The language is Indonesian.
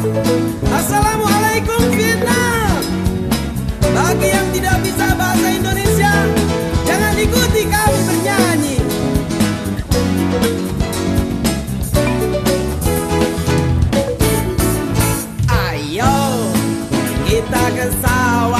Assalamualaikum Vietnam. Bagi yang tidak bisa bahasa Indonesia Jangan ikuti kami bernyanyi. Ayo kita ke sawah.